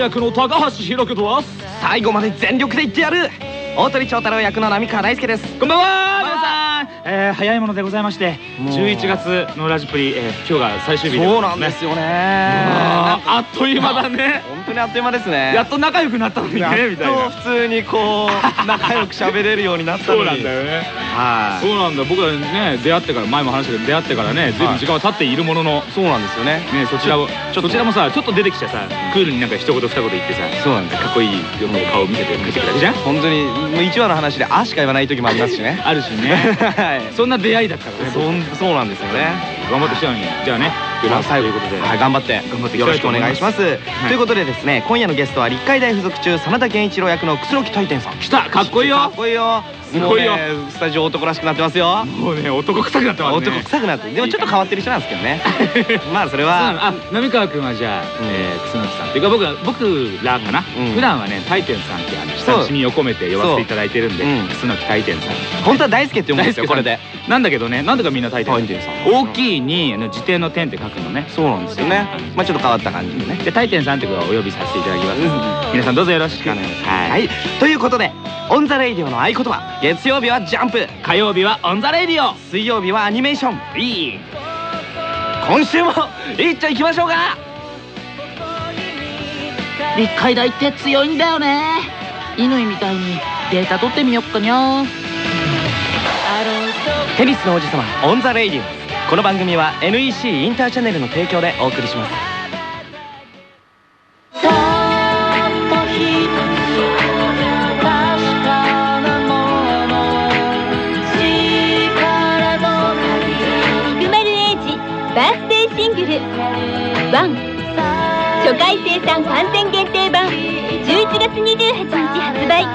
役の高橋宏樹とは？最後まで全力で言ってやる。大鳥長太郎役の浪川大輔です。こんばんはえー、早いものでございまして11月のラジプリ、えー、今日が最終日でそうなんですよね。あっという間だね本当にあっという間ですね。やっと仲良くなったのにねみたいな。普通にこう仲良く喋れるようになったのに。そうなんだよね。はい。そうなんだ僕はね出会ってから前も話したけど出会ってからね随分時間は経っているもののそうなんですよね。ねそちらをそちらもさちょっと出てきてさクールになんか一言二言言ってさそうなんですかっこいい顔を見せて帰ってくるだけじゃん。本当にもう1話の話で「あ」しか言わない時もありますしね。あるしね。はい。そんな出会いだったからねそうなんですよね。頑張ってきたのに。じゃあねまあ最後ということで。はい頑張って。頑張ってよろしくおたいと思います。願い。しますということでですね今夜のゲストは立海大附属中真田健一郎役の楠木大天さん。来た。かっこいいよ。かっこいいよすごいよねスタジオ男らしくなってますよ。もうね男臭くなってますね。男臭くなってでもちょっと変わってる人なんですけどね。まあそれは。あ浪川君はじゃあ、えー、楠木さんっていうか僕は僕らかな、うん。普段はね大天さんってあの親しみを込めて呼ばせていただいてるんでそう。うん。楠木大天さん。本当は大輔って思うんですよこれで。なんだけどねなんでかみんな大天さん。大きいにあの辞典の典って書くのね。そうなんですよね。まあちょっと変わった感じでね。で大天さんってことをお呼びさせていただきます。皆さんどうぞよろしくははい。い。ということで On the Radio の合言葉。月曜日はジャンプ。火曜日は On the Radio。水曜日はアニメーション。いい。今週もいっちゃいきましょうか。立海大って強いんだよね。乾みたいにデータ取ってみよっかにゃ。テニスの王子様 On the Radio。この番組は NEC インターチャネルの提供でお送りします初回生産完全限定版。11月28日発売。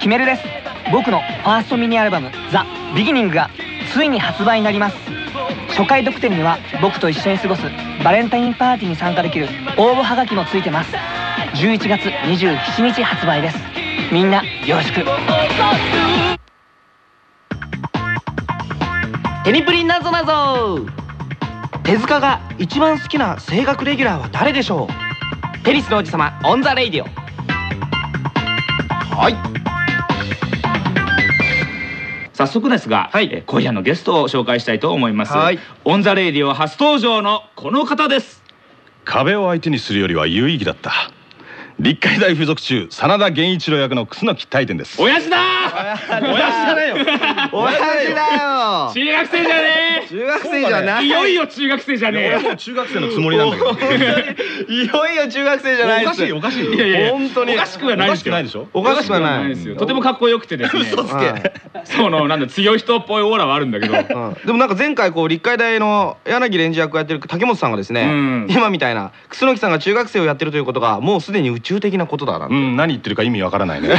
キメルです。僕のファーストミニアルバム「ザ・ビギニングがついに発売になります。初回特典には僕と一緒に過ごすバレンタインパーティーに参加できる応募はがきもついてます。11月27日発売です。みんなよろしく。テニプリなぞなぞ手塚が一番好きな青学レギュラーは誰でしょう？テニスの王子様 On the Radio。はい。早速ですが、はい。えー今夜のゲストを紹介したいと思います。はい。 On the Radio 初登場のこの方です。壁を相手にするよりは有意義だった立海大附属中真田弦一郎役の楠木大天です。親父だ親父じゃないよ。親父だよ。中学生じゃね中学生じゃない。えいよいよ中学生じゃね俺もう中学生のつもりなんだけど。いよいよ中学生じゃないおかしいおかしいえいやいや本当に。おかしくはないですよ。おかしくないでしょ？おかしくはない。ですよ。とてもかっこよくてですね。嘘つけ。そのなんだ強い人っぽいオーラはあるんだけど。うん。でもなんか前回こう立海大の柳蓮司役をやってる竹本さんがですね、うん。今みたいな楠木さんが中学生をやってるということがもうすでに宇宙的なことだなんて、うん何言ってるか意味わからないね。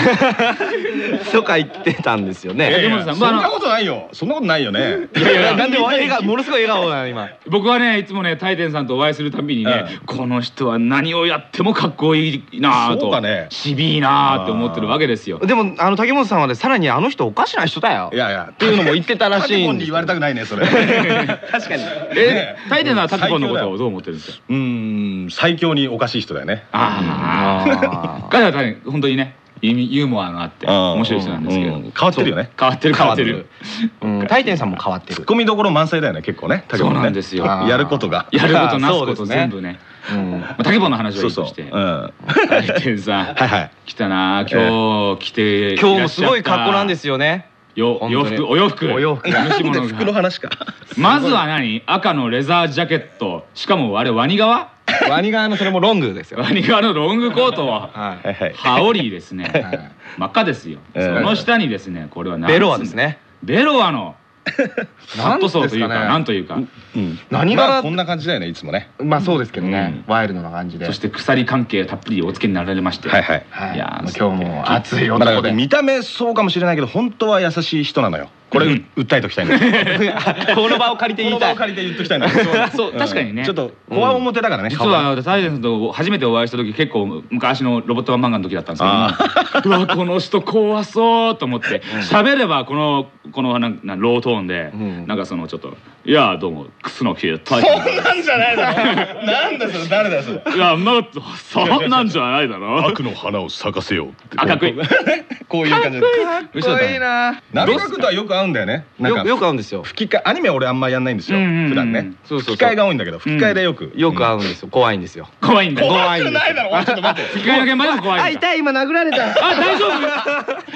とか言ってたんですよね。竹本さんまああのそんなことないよ。そんなことないよね。いやいやなんで笑顔ものすごい笑顔なの今。僕はねいつもね大天さんとお会いするたびにね、ええ。この人は何をやってもかっこいいなぁとそうかね。しびいなぁって思ってるわけですよ。でもあの竹本さんはねさらにあの人おかしな人だよ。いやいや。っていうのも言ってたらしいんですタケポンに言われたくないねそれ。確かに。え大天さんはタケポンのことをどう思ってるんですか？うーん最強におかしい人だよね。ああ 彼は大変本当にねユーモアがあって面白い人なんですけど、うん変わってるよね。変わってる変わってる。うん、大天さんも変わってる。ツッコミどころ満載だよね結構ね。タケポンねそうなんですよ。やることが。やることなすこと全部ね。うんまあタケポンの話はいそいう。として。大天さん。はいはい。来たな今日来て今日もすごい格好なんですよね。よ洋服お洋服。お洋服服のが話か。まずは何？赤のレザージャケット。しかもあれワニ革？ワニ側のそれもロングですよ。ワニ革のロングコートははい。はいはい羽織ですね。真っ赤ですよ。そえ。えの下にですねこれは何ベロアですね。ベロアのハットソーというかななんんというか。うん。何がまあこんな感じだよねいつもね。まあそうですけどね。ワイルドな感じで。そして鎖関係たっぷりお付けになられまして。はいはい。はいいやー今日も熱い男で。ら見た目そうかもしれないけど本当は優しい人なのよこれ訴えときたい この場を借りて言いたい。この場を借りて言っときたいんだ そう確かにね。ちょっとこわ表だからね実はタイデンスと初めてお会いした時結構昔のロボットマン漫画の時だったんですけど。うわこの人怖そうと思って。喋ればこのこのなんなロートーンでん。なんかそのちょっと「いやどうも楠木タイデンスそんなんじゃないだろ。なんだそれ誰だよそれ。いやんなそんなんじゃないだろ。悪の花を咲かせようって。あかっこい。いこういう感じで。嘘だったねな。波川君とはよく合うんだよね。なんかよくよく合うんですよ。吹き替えアニメ俺あんまやんないんですよ。うんうんうん。普段ね。そうそうそう。吹き替えが多いんだけど吹き替えでよく。よく合うんですよ。怖いんですよ。怖いんだ怖いんですよだろ。ちょっと待って。吹き替えの現場でも怖いんだ。い今殴られた。あ大丈夫。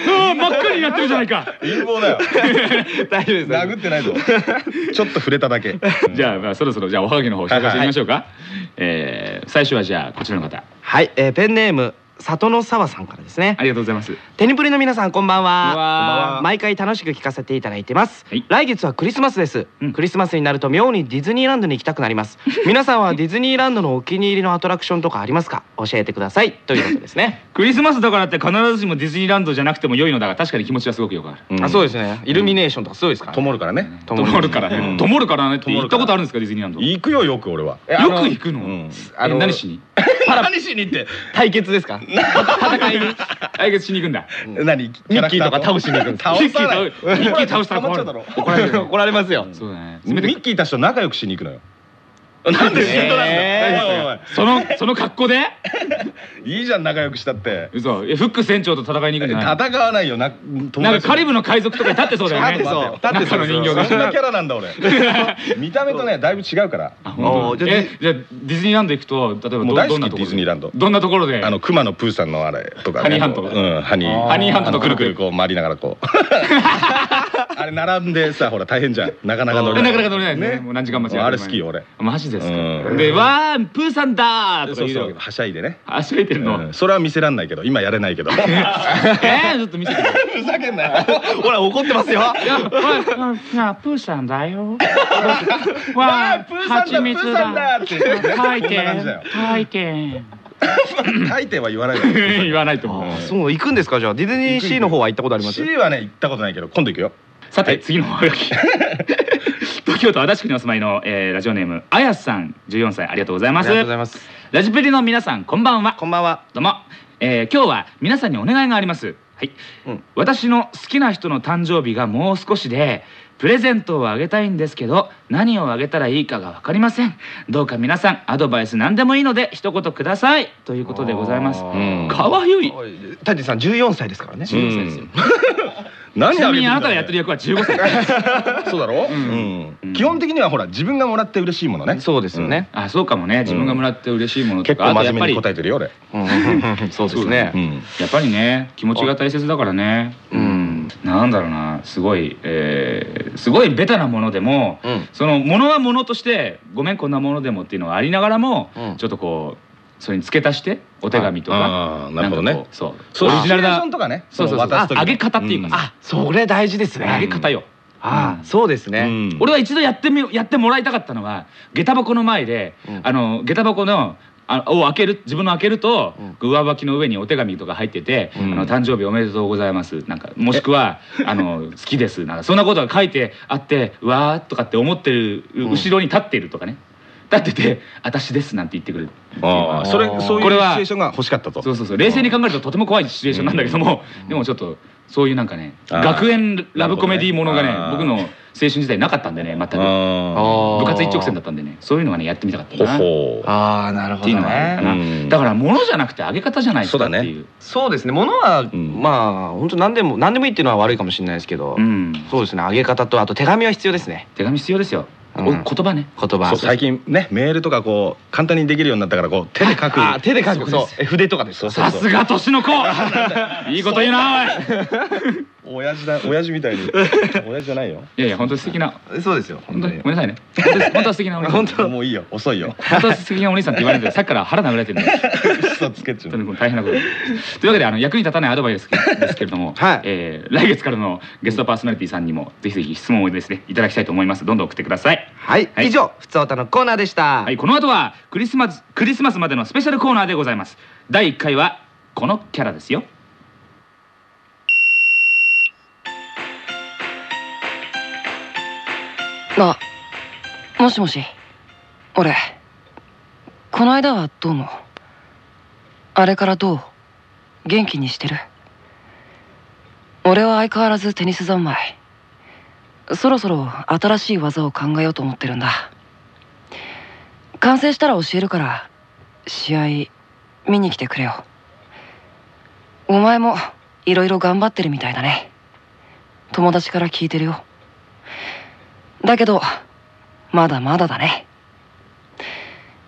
うわ真っ赤になってるじゃないか。陰謀だよ。大丈夫です。殴ってないぞ。ちょっと触れただけ。じゃあまあそろそろじゃあおはがきの方紹介してみましょうか。えー最初はじゃあこちらの方。はい、えーペンネーム里の沢さんからですね。ありがとうございます。テニプリの皆さんこんばんは。こんばんは。毎回楽しく聞かせていただいてます、はい。来月はクリスマスです、うん。クリスマスになると妙にディズニーランドに行きたくなります。皆さんはディズニーランドのお気に入りのアトラクションとかありますか？教えてください。ということですね、クリスマスだからって必ずしもディズニーランドじゃなくても良いのだが確かに気持ちはすごくよくある。あそうですね。イルミネーションとかすごいですか？ら、灯るからねともるからうん。ねともるからねって行ったことあるんですか？ディズニーランド。よ行くよよく俺は。く行くの？何しに？何しに行って対決ですか？戦いに対決しに行くんだ。何？ミッキーとか倒しに行くんです倒さない。ミッキー倒したら怒られるよ 怒られますよ。そうだね。ミッキーたちと仲良くしに行くのよなんでートなんえ。だそのその格好で？いいじゃん仲良くしたって。嘘。えフック船長と戦いに行くんじゃない？戦わないよな友なん達かカリブの海賊とかに立ってそうだよね。立ってそう立ってそう。の人形が。そんなキャラなんだ俺。見た目とねだいぶ違うから。えじゃあディズニーランド行くと例えばどもう大好きどんなところディズニーランド。どんなところで？あの熊野プーさんのあれとかね。ハニーハント。うんハニー。ハニーハントとくるくるこう回りながらこう あれ並んでさほら大変じゃん。なかなか乗れない。なかなか乗れないね。もう何時間待ちあれ好きよ俺。マジですか？うん。でわープーさんだーとかそうそう。言うはしゃいでね。走れてるの？うん。それは見せらんないけど今やれないけど。ふ えーちょっと見せてくれ。ざけんなよ。ほら怒ってますよ。いや、プーさんだよ。わ あプーさんだプーさんだって。書いて書いて。大抵。は言わないで 言わないと思う。そう行くんですか？じゃあディズニーシーの方は行ったことあります？C はね行ったことないけど今度行くよさて、次のおはがき。東京都足立区にお住まいの、えーラジオネームあやさん14歳ありがとうございます。ありがとうございます。ラジプリの皆さんこんばんは。こんばんは。どうも、えー今日は皆さんにお願いがあります。はい、うん。私の好きな人の誕生日がもう少しでプレゼントをあげたいんですけど何をあげたらいいかが分かりません。どうか皆さんアドバイス何でもいいので一言ください。ということでございます。んかわゆい。タジさん14歳ですからね。14歳ですよ何ちなみにああなたがやってる役は15歳 そうだろ？ん。うん。基本的にはほら自分がもらって嬉しいものね。そうですよね。あそうかもね。自分がもらって嬉しいものとか、結構真面目にあとやっぱり答えてるよ俺。そうですね。うん。やっぱりね気持ちが大切だからね。うん。なんだろうな。すごい、えーすごいベタなものでも、うん。そのものはものとしてごめんこんなものでもっていうのがありながらも、うん。ちょっとこうそれに付け足してお手紙とかなるほどね。そう。そう。オリジナルなョンとかね。そうそうそう。渡す時のああげ方っていうかさあそれ大事ですねあげ方よ。ああそうですね。うん。俺は一度やってみやってもらいたかったのは下駄箱の前で、うん。あの下駄箱のあを開ける自分の開けると、上履きの上にお手紙とか入ってて「うん。あの誕生日おめでとうございます」なんかもしくは「あの好きです」なんかそんなことが書いてあって「うわー」とかって思ってる後ろに立っているとかね立ってて「私です」なんて言ってくる。ああ。それそういうこれはシチュエーションが欲しかったと。そうそうそう。冷静に考えるととても怖いシチュエーションなんだけども、でもちょっとそういうなんかね学園ラブコメディものがねなるほどね。僕の青春時代なかったんでね全く。あ部活一直線だったんでねそういうのがねやってみたかったほなああなるほどね。な、うん。だから物じゃなくてあげ方じゃないですかっていう。そうですね。物はん。まあ本当何でも何でもいいっていうのは悪いかもしれないですけどうん。そうですね。あげ方とあと手紙は必要ですね。手紙必要ですよ、言葉ね。言葉。そう最近ねメールとかこう簡単にできるようになったからこう手で書く。あ手で書くそうえ筆とかでさすが年の子。いいこと言うなおい 親父だ親父みたいに。親父じゃないよ。いやいや本当に素敵な。そうですよ本当に。ごめんなさいね。本当は素敵なお兄さん。本もういいよ。遅いよ。本当は素敵なお兄さんって言われてさっきから腹殴られてるんで嘘つけっちゅう。大変なこと。というわけであの役に立たないアドバイスですけれども、はい。えー来月からのゲストパーソナリティさんにもぜひぜひ質問をですねいただきたいと思います。どんどん送ってください。はい。はい。以上ふつおたのコーナーでした。はい、この後はクリスマスクリスマスまでのスペシャルコーナーでございます。第1回はこのキャラですよあもしもし。俺この間はどうもあれからどう元気にしてる？俺は相変わらずテニス三昧。そろそろ新しい技を考えようと思ってるんだ。完成したら教えるから試合見に来てくれよ。お前もいろいろ頑張ってるみたいだね。友達から聞いてるよ。だけどまだまだだね。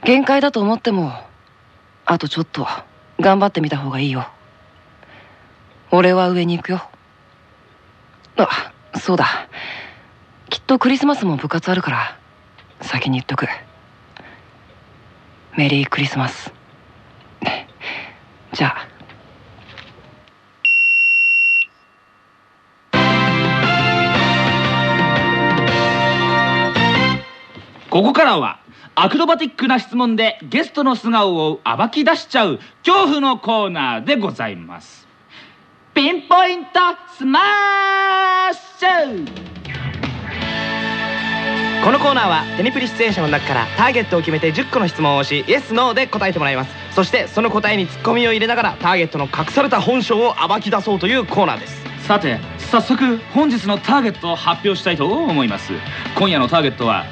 限界だと思ってもあとちょっと頑張ってみた方がいいよ。俺は上に行くよ。あそうだ。きっとクリスマスも部活あるから先に言っとく。メリークリスマス。じゃあ。ここからはアクロバティックな質問でゲストの素顔を暴き出しちゃう恐怖のコーナーでございます。ピンポイントスマッシュ。このコーナーはテニプリ出演者の中からターゲットを決めて10個の質問をしイエス・ノーで答えてもらいます。そしてその答えにツッコミを入れながらターゲットの隠された本性を暴き出そうというコーナーです。さて早速本日のターゲットを発表したいと思います。今夜のターゲットは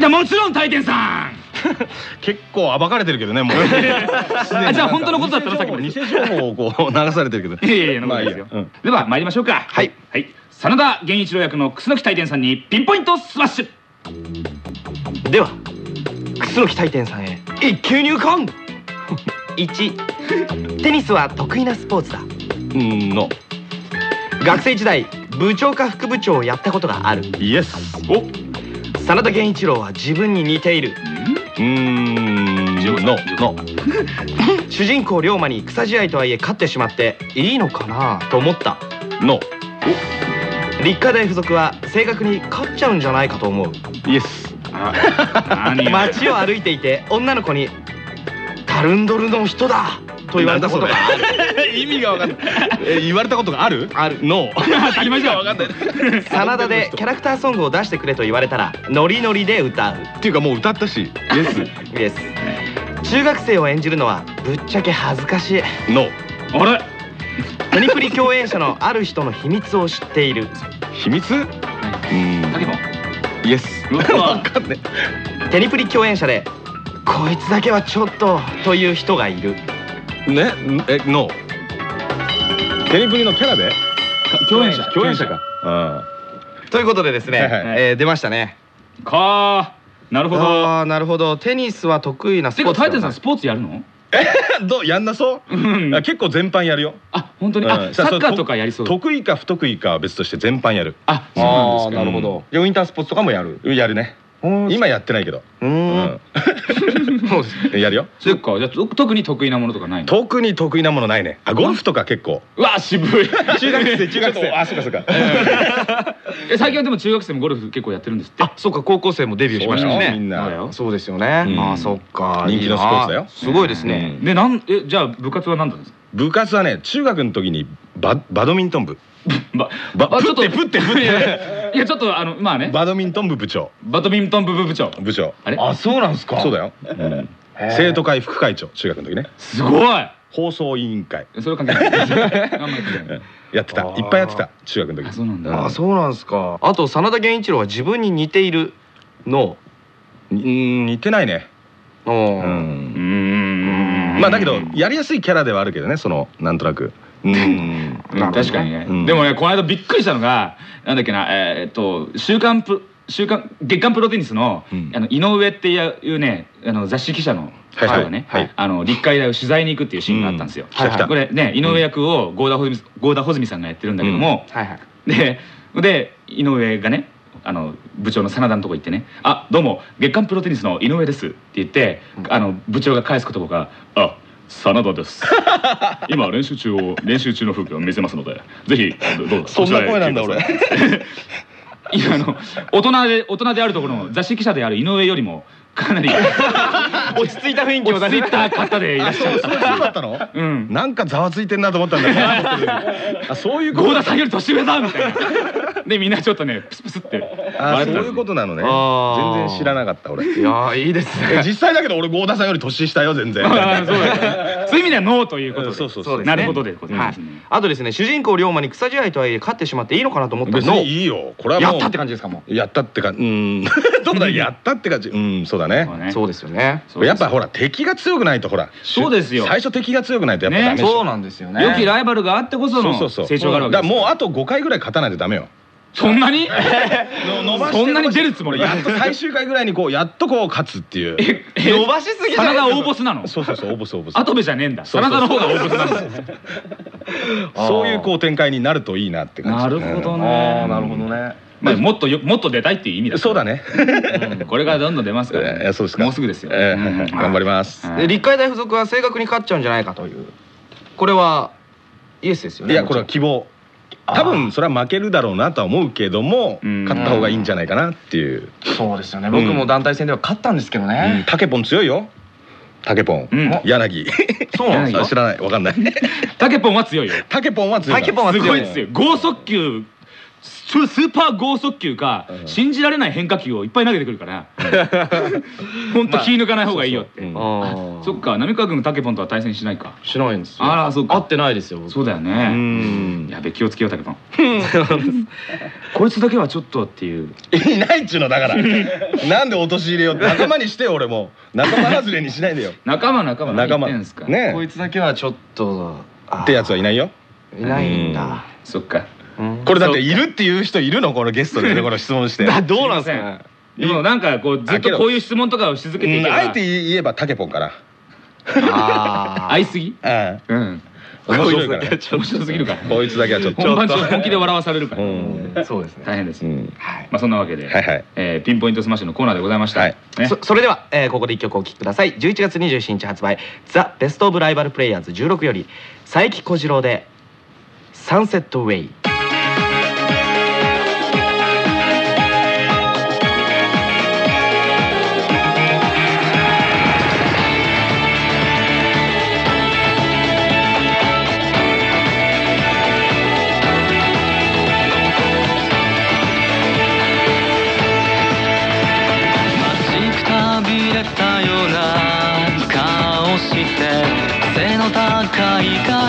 いやもちろん大典さん。結構暴かれてるけどねもう。あじゃあ本当のことだったのさっきの偽情報。をこう流されてるけど。いやいやいやまあいいですよ、ようん。では参りましょうか。はい。はい。真田弦一郎役の楠大典さんにピンポイントスマッシュ。では楠大典さんへ一球入魂1テニスは得意なスポーツだ。うんの。学生時代部長か副部長をやったことがある。イエスお真田源一郎は自分に似ている。うーんのの主人公龍馬に草試合とはいえ勝ってしまっていいのかな？と思った。の立科大附属は正確に勝っちゃうんじゃないかと思う。イエス街を歩いていて女の子に「タルンドルの人だ!」と言われたことがある。意味が分かんない。え言われたことがある？ある。の 当たり前じゃん。分かんない。真田で キャラクターソングを出してくれと言われたらノリノリで歌う。っていうかもう歌ったし。イエスイエス中学生を演じるのはぶっちゃけ恥ずかしい。のあれ？テニプリ共演者のある人の秘密を知っている。秘密？うん。イエス分かんない。テニプリ共演者でこいつだけはちょっとという人がいるねえのテニプリのキャラで？共演者共演者。か。うん。ということでですね、出ましたね。かー。なるほど。ああなるほど。テニスは得意なスてポーツか大天さんスポーツやるの？どう？やんなそう？結構全般やるよ。あ本当に？うん。あサッカーとかやりそう？得意か不得意かは別として全般やる。あそうなんですか。なるほど。じゃあウィンタースポーツとかもやる。やるね今やってないけど。ううん。うです。やるよ。そっか。じゃあと特に得意なものとかないの？特に得意なものないね。あゴルフとか結構。うわ渋い。中学生中学生。あ そうかそうか。え最近はでも中学生もゴルフ結構やってるんですって？あそうか高校生もデビューしましたしね。みんな。そうですよね、うん。あーそっか。人気のスポーツだよ。すごいですね、でなんえじゃあ部活は何なんですか？部活はね中学の時にババドミントン部ばばあちょっとプッてプッていやちょっとあのまあね。バドミントン部部長。バドミントン部部長。部長。あれ？そうなんですか？そうだよ、うん。生徒会副会長中学の時ね。すごい。放送委員会。それは関係ない。やってた。いっぱいやってた。中学の時。あそうなんだ。あーそうなんですか。あと真田源一郎は自分に似ているの。うん似てないね。ううん。うーん。まあだけどやりやすいキャラではあるけどねそのなんとなくうん。う ん確かにね、うん。でもねこの間びっくりしたのがなんだっけなえーっと「週刊プ週刊月刊プロテニスの,、うん。あの井上っていうねあの雑誌記者のはい。人がね、あの立海大を取材に行くっていうシーンがあったんですよ。これね井上役を郷田穂積郷田穂積さんがやってるんだけども、でで井上がねあの部長の真田のとこ行ってね「あどうも月刊プロテニスの井上です」って言って、あの部長が返す言葉が「あ真田です。今練習中を練習中の風景を見せますのでぜひどどうぞそんな声なんだこちらへ来てください。いやあの大人で大人であるところの雑誌記者である井上よりもかなり 落ち着いた雰囲気を落ち着いた方でいらっしゃっそうたそうだったのうん。なんかざわついてんなと思ったんだ。け どあそういうこと。郷田さんより年上だみたいな。でみんなちょっとねプスプスってあそういうことなのね。全然知らなかった俺。いやーいいですね。え実際だけど俺郷田さんより年下よ全然。そういう意味ではノーということで。そうそうそうですね。なるほどでございはい。ますねあとですね主人公龍馬に草試合とはいえ勝ってしまっていいのかなと思った別のにいいよ。これはもうやったって感じですかもやったってかうん。どうだやったって感じ。うんそうだね。そうね。そうですよ。ねやっぱほら敵が強くないとほらそうですよ。最初敵が強くないとやっぱダメでしょ。そうなんですよね。良きライバルがあってこそのそうそうそう。成長があるわけですだからもうあと5回ぐらい勝たないとダメよ。そんなに？伸ばしてそんなに出るつもり？やっと最終回ぐらいにこうやっとこう勝つっていう。伸ばしすぎじゃ大ボスなの？そうそうそう応募す応募す跡部じゃねえんだ。そうそう真田の方が大ボスなの そういうこう展開になるといいなって感じ。なるほどうんねなるほどねまあもっとよもっと出たいっていう意味だそうだね。うん。これからどんどん出ますから。えーそうですか。もうすぐですよ。頑張ります。立海大附属は正確に勝っちゃうんじゃないかという。これはイエスですよねいやこれは希望。多分それは負けるだろうなとは思うけどもうん。勝った方がいいんじゃないかなっていう。そうですよね。僕僕も団体戦では勝ったんですけどうん。ねタケポン強いよ。タケポン。うん。柳。そうなんですかあ 知らない。わかんない。タケポンは強いよ。タケポンは強いタケポンはす強い。ごいですよ剛速球ススーパー剛速球かうん。信じられない変化球をいっぱい投げてくるから。本当気抜かない方がいいよって。そうそうう。んあそっか浪川君タケポンとは対戦しないか。しないんですよ。あらそうか。合ってないですよそうだようねん。やべ気をつけようタケポンこいつだけはちょっとっていう。いないっちゅうのだから。なんで陥れようって。仲間にしてよ俺も。仲間外れにしないでよ。仲間仲間何仲間。言ってんすか。ねこいつだけはちょっとあってやつはいないよ。いないんだ。そっか。うんこれだっているっていう人いるの？このゲストでね この質問して。だどうなんすかでもなんかこうずっとこういう質問とかをし続けていけば。うんあえて言えばタケポンからあ 合いすぎ？あうん。あ面白いから。面白すぎるから。こいつだけはちょっと。本番中本気で笑わされるから。うん。あそうですね。大変ですうん。はい。まあそんなわけで、はいはい。えーピンポイントスマッシュのコーナーでございました。はい。ね。そそれでは、えーここで一曲お聴きください。11月27日発売「The Best of Rival Players 16」より佐伯小次郎で「サンセット・ウェイ」高い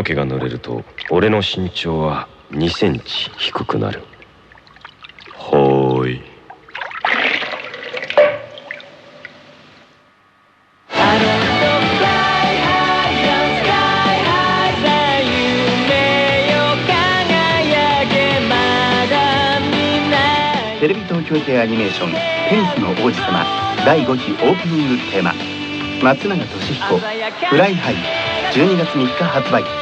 髪の毛が濡れると俺の身長は2センチ低くなる。ほーい。テレビ東京系アニメーション「テニスの王子様」第5期オープニングテーマ松永俊彦「Fly High」12月3日発売。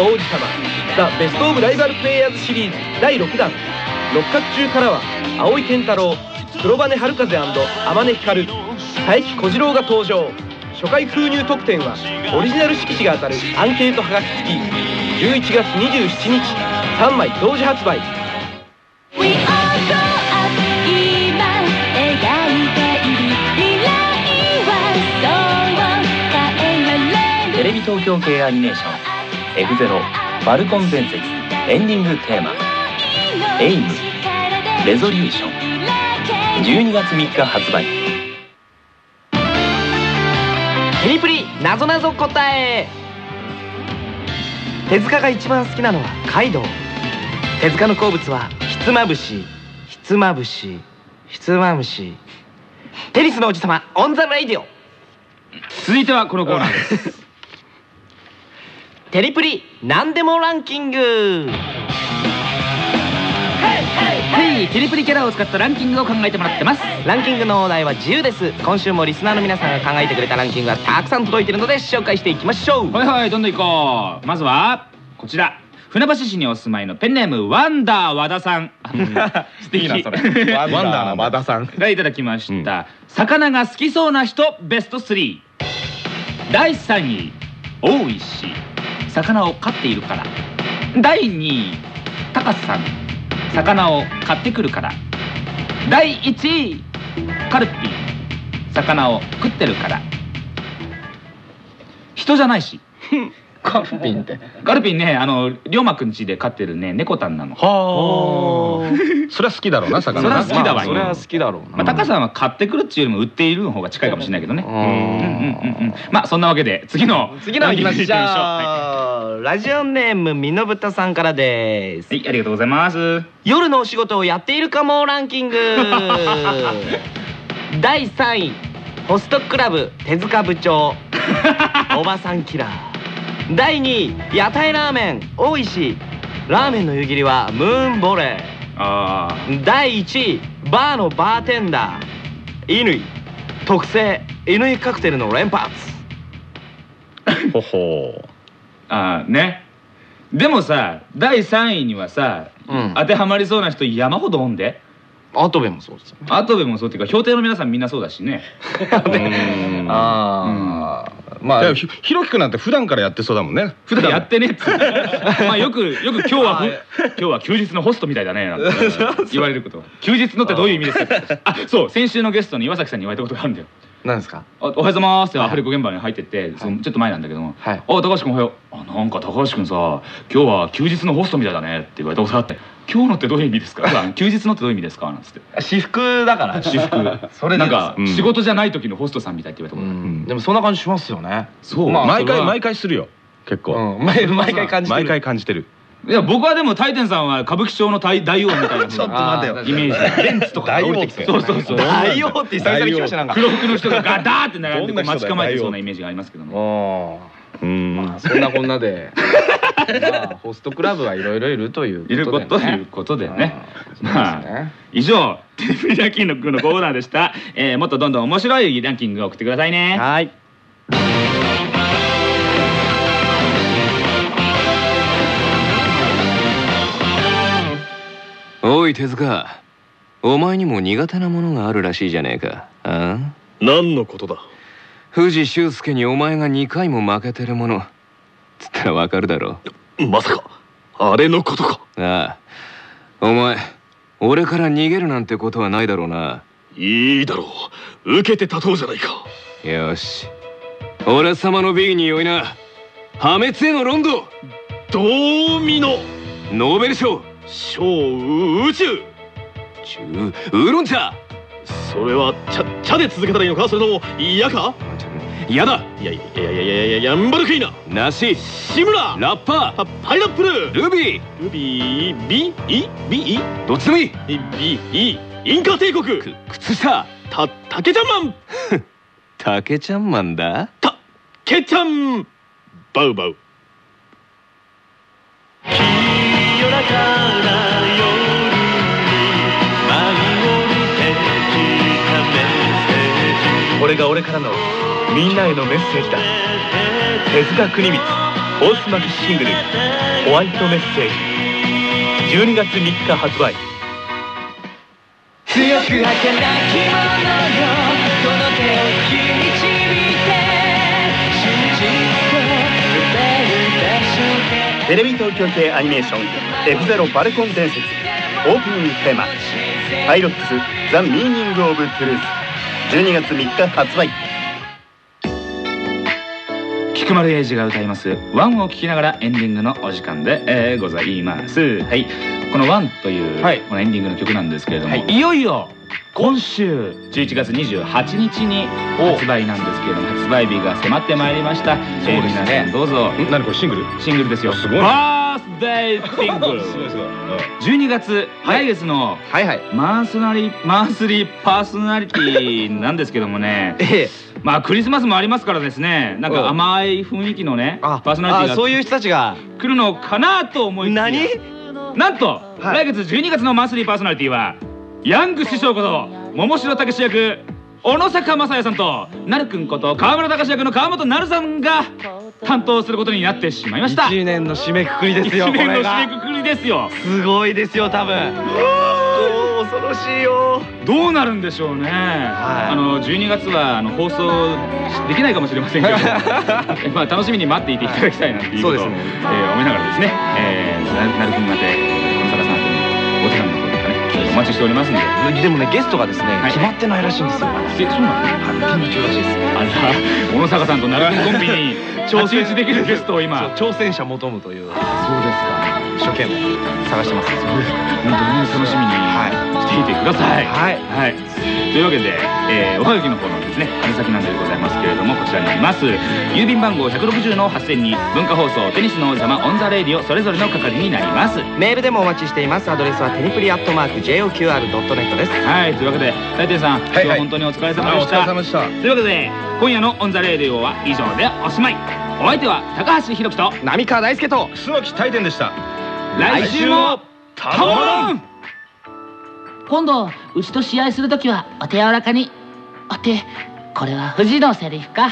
の王子様 The Best of Rival Players シリーズ第6弾。六角中からは葵剣太郎黒羽春風天根ヒカル佐伯虎次郎が登場。初回封入特典はオリジナル色紙が当たるアンケートはがき付き11月27日3枚同時発売。テレビ東京系アニメーション「F0 ファルコン伝説」エンディングテーマ「エイムレゾリューション」12月3日発売。テニプリなぞなぞ答え。手塚が一番好きなのはカイドウ。手塚の好物はひつまぶし。ひつまぶし。ひつまぶし。テニスの王子様 On the Radio。続いてはこのコーナーです テニプリなんでもランキング。はいテニプリキャラを使ったランキングを考えてもらってます。ランキングのお題は自由です。今週もリスナーの皆さんが考えてくれたランキングがたくさん届いているので紹介していきましょう。はいはいどんどん行こう。まずはこちら。船橋市にお住まいのペンネームワンダー和田さん。素敵いいなそれ。ワンダーの和田さん。がいただきました、魚が好きそうな人ベスト3第3位大石魚を飼っているから。第2位高瀬さん。魚を買ってくるから。第1位カルピン魚を食ってるから。人じゃないし。カルピンって。カルピンねあの龍馬くん家で飼ってるね猫たんなの。はあそれは好きだろうな魚それはな好きだわそれは好きだろうまあ、タカさんは買ってくるっていうよりも売っているの方が近いかもしれないけどね。うん。うんうんうん。まあそんなわけで次の次の行きましょう、はラジオネームみのぶたさんからです、い、ありがとうございます。夜のお仕事をやっているかもランキング。第3位ホストクラブ手塚部長。おばさんキラー。第2位屋台ラーメン大石。ラーメンの湯切りはムーンボレあー。第1位バーのバーテンダー。乾。特製乾カクテルの連発。ほほあ、ああね。でもさ第3位にはさ、うん。当てはまりそうな人山ほどおんで。アトベもそうですよアトベもそうっていうか評定の皆さんみんなそうだしね。うん。ああ、まいやひひろきくんなんて普段からやってそうだもんね。普段。やってねっつって。まあよくよく今日はふ 今日は休日のホストみたいだねなんて。言われること。休日のってどういう意味ですか？あそう先週のゲストに岩崎さんに言われたことがあるんだよ。何ですか？あおはようございますってアフレコ現場に入ってって、そのちょっと前なんだけども「はい。あ高橋君おはよう」あ「なんか高橋君さ今日は休日のホストみたいだね」って言われたことがあって「今日のってどういう意味ですか?」休日のってどういう意味ですか?」なんつって。私服だから。私服。それで。なんか、うん。仕事じゃない時のホストさんみたいって言われたことでもそんな感じしますよね。そう、まあ毎回毎回するよ。結構。うん。毎毎回感じてる。毎回感じてる。いや僕はでも大天さんは歌舞伎町の大大王みたいなちょっと待てよ。イメージ。レンツとかが降りてきて大王って。そうそうそう。大王って久々に来ました。なんか。黒服の人がガダーって並んで待ち構えてそうなイメージがありますけどもうん。そんなこんなで。まあホストクラブはいろいろいるといういることということでね。まあ以上テレビランキングのコーナーでした、えーもっとどんどん面白いランキングを送ってくださいね。はい。おい手塚。お前にも苦手なものがあるらしいじゃねえか。ああ何のことだ？藤修介にお前が2回も負けてるもの。つったらわかるだろまさか。あれのことか。ああ。お前俺から逃げるなんてことはないだろうな。いいだろう。受けて立とうじゃないか。よし。俺様の美儀に酔いな。破滅へのロンド。ドーミノノーベル賞。小宇宙。中ウーロン茶それは茶茶で続けたらいいのか？それとも嫌か？やだ。いやいやいやいやいやヤンバルクイナナシ志村。ラッパあパイナップル。ールビー。ルビービイビイどっちでもいい。ビイインカ帝国。靴下。たたけちゃんマン。たけちゃんマンだ？たけちゃん。バウバウこれが俺からのみんなへのメッセージだ。手塚国光フォースマキシシングル「ホワイトメッセージ」12月3日発売。強く儚きものよ。この手を引き導いて信じて埋める場所へテレビ東京系アニメーション F0 バルコン伝説オープニングテーマ HIRO-X The Meaning of Truth 12月3日発売。菊丸英二が歌います「ONEを聴きながらエンディングのお時間で、えーございます。はい。この「ONEという、はい。このエンディングの曲なんですけれども、はい。い、よいよ今週。11月28日に発売なんですけれども発売日が迫ってまいりました。そうですね。皆さんどうぞ。ん？何これシングル？シングルですよ。すごいねバースデーシングルすごいすごい。12月、来月の。マンスナリマンスリーパーソナリティなんですけどもね。ええ。まあクリスマスもありますからですね。なんか甘い雰囲気のねパーソナリティがあそういう人たちが。来るのかなと思い何？なんと、はい。来月12月のマンスリーパーソナリティはヤング師匠こと桃城武史役小野坂雅也さんとなるくんこと川村隆史役の川本なるさんが担当することになってしまいました。1年の締めくくりですよ一年の締めくくりですよ。すごいですよ多分。恐ろしいよ。どうなるんでしょうね、あの12月はあの放送できないかもしれませんけどえ まあ楽しみに待っていていただきたいなっていうことを、ね。えー思いながらですね、えー、ななるくんまでお待ちしておりますんで。でもねゲストがですね、はい。決まってないらしいんですよ。えそうなの？はい緊張らしいです。あら小野坂さんとなるくんコンビに挑戦しできるゲストを今。挑戦者求むという。そうですか。一生懸命探してます。本当に楽しみにしていてください。はい。はい、というわけで、えーおはがきの方のですね。宛先なんでございますけれどもこちらにあります。郵便番号160の8000に文化放送テニスの王子様 On the Radio それぞれの係になります。メールでもお待ちしています。アドレスはテニプリアットマーク JOQR.net です。はいというわけで大典さん、今日は本当にお疲れ様でした。あお疲れ様でした。というわけで今夜の On the Radio は以上でおしまい。お相手は高橋広樹と浪川大輔と楠大典でした。来週もタモロン今度うちと試合するときはお手柔らかにお手これは不二のセリフか。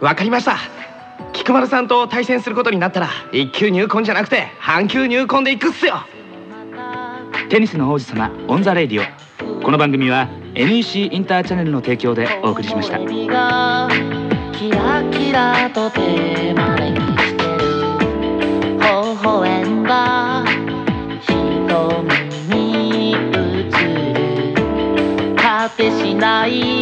わかりました。菊丸さんと対戦することになったら一球入魂じゃなくて半球入魂でいくっすよ。テニスの王子様 On the Radio。この番組は NEC インターチャネルの提供でお送りしました。君がキラキラと手招きしてる。微笑んだ。瞳に映る。果てしない